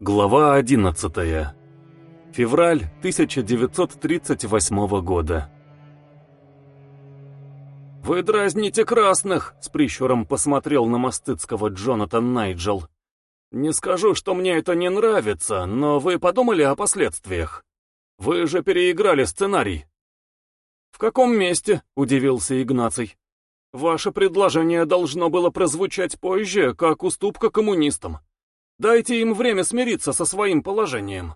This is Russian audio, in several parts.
Глава 11. Февраль 1938 года. «Вы дразните красных!» — с прищуром посмотрел на Мостыцкого Джонатан Найджел. «Не скажу, что мне это не нравится, но вы подумали о последствиях? Вы же переиграли сценарий». «В каком месте?» — удивился Игнаций. «Ваше предложение должно было прозвучать позже, как уступка коммунистам. Дайте им время смириться со своим положением».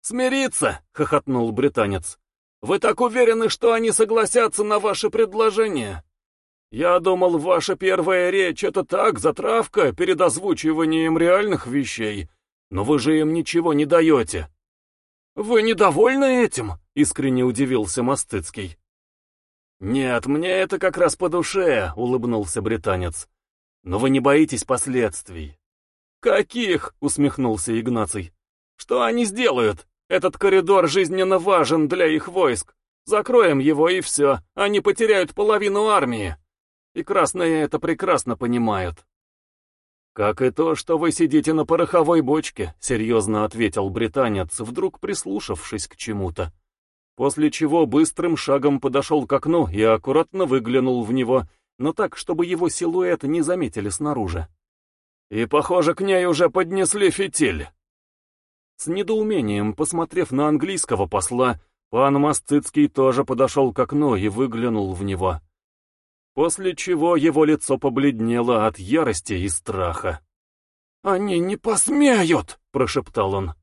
«Смириться?» — хохотнул британец. «Вы так уверены, что они согласятся на ваше предложение? Я думал, ваша первая речь — это так, затравка перед озвучиванием реальных вещей, но вы же им ничего не даете». «Вы недовольны этим?» — искренне удивился Мостыцкий. «Нет, мне это как раз по душе», — улыбнулся британец. «Но вы не боитесь последствий. «Каких?» — усмехнулся Игнаций. «Что они сделают? Этот коридор жизненно важен для их войск. Закроем его и все, они потеряют половину армии. И красные это прекрасно понимают». «Как и то, что вы сидите на пороховой бочке», — серьезно ответил британец, вдруг прислушавшись к чему-то. После чего быстрым шагом подошел к окну и аккуратно выглянул в него, но так, чтобы его силуэт не заметили снаружи. И, похоже, к ней уже поднесли фитиль. С недоумением, посмотрев на английского посла, пан Мастыцкий тоже подошел к окну и выглянул в него. После чего его лицо побледнело от ярости и страха. «Они не посмеют!» — прошептал он.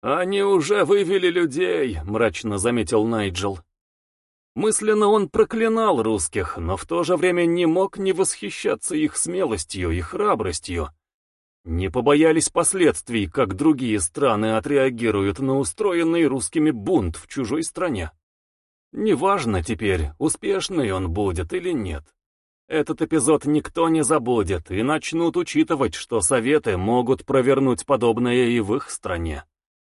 «Они уже вывели людей», — мрачно заметил Найджел. Мысленно он проклинал русских, но в то же время не мог не восхищаться их смелостью и храбростью. Не побоялись последствий, как другие страны отреагируют на устроенный русскими бунт в чужой стране. Неважно теперь, успешный он будет или нет. Этот эпизод никто не забудет и начнут учитывать, что Советы могут провернуть подобное и в их стране.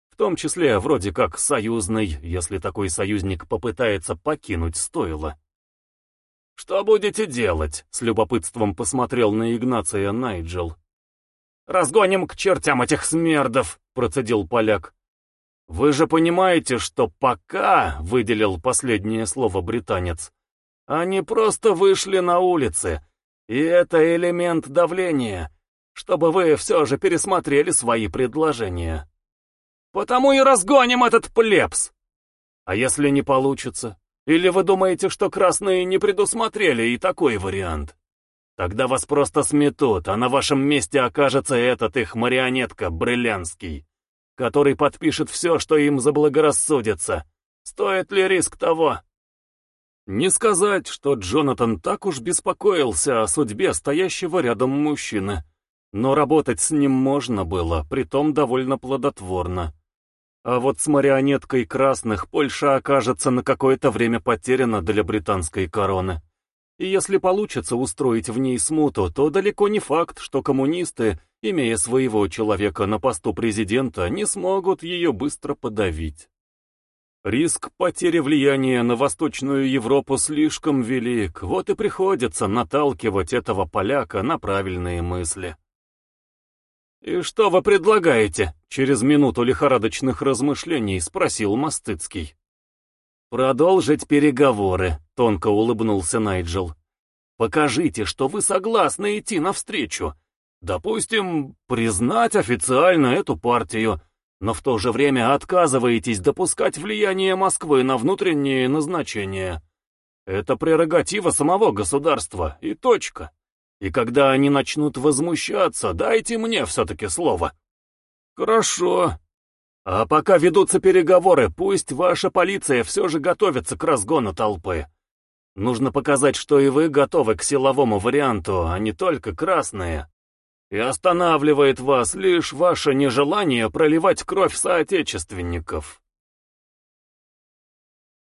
В том числе вроде как союзный, если такой союзник попытается покинуть стойло. «Что будете делать?» — с любопытством посмотрел на Игнация Найджел. «Разгоним к чертям этих смердов», — процедил поляк. «Вы же понимаете, что пока», — выделил последнее слово британец, — «они просто вышли на улицы, и это элемент давления, чтобы вы все же пересмотрели свои предложения». «Потому и разгоним этот плебс!» «А если не получится? Или вы думаете, что красные не предусмотрели и такой вариант?» Тогда вас просто сметут, а на вашем месте окажется этот их марионетка, Брылянский, который подпишет все, что им заблагорассудится. Стоит ли риск того? Не сказать, что Джонатан так уж беспокоился о судьбе стоящего рядом мужчины, но работать с ним можно было, притом довольно плодотворно. А вот с марионеткой красных Польша окажется на какое-то время потеряна для британской короны. И если получится устроить в ней смуту, то далеко не факт, что коммунисты, имея своего человека на посту президента, не смогут ее быстро подавить. Риск потери влияния на Восточную Европу слишком велик, вот и приходится наталкивать этого поляка на правильные мысли. «И что вы предлагаете?» — через минуту лихорадочных размышлений спросил Мостыцкий. «Продолжить переговоры», — тонко улыбнулся Найджел. «Покажите, что вы согласны идти навстречу. Допустим, признать официально эту партию, но в то же время отказываетесь допускать влияние Москвы на внутренние назначения. Это прерогатива самого государства, и точка. И когда они начнут возмущаться, дайте мне все-таки слово». «Хорошо», а пока ведутся переговоры, пусть ваша полиция все же готовится к разгону толпы. Нужно показать, что и вы готовы к силовому варианту, а не только красные. И останавливает вас лишь ваше нежелание проливать кровь соотечественников.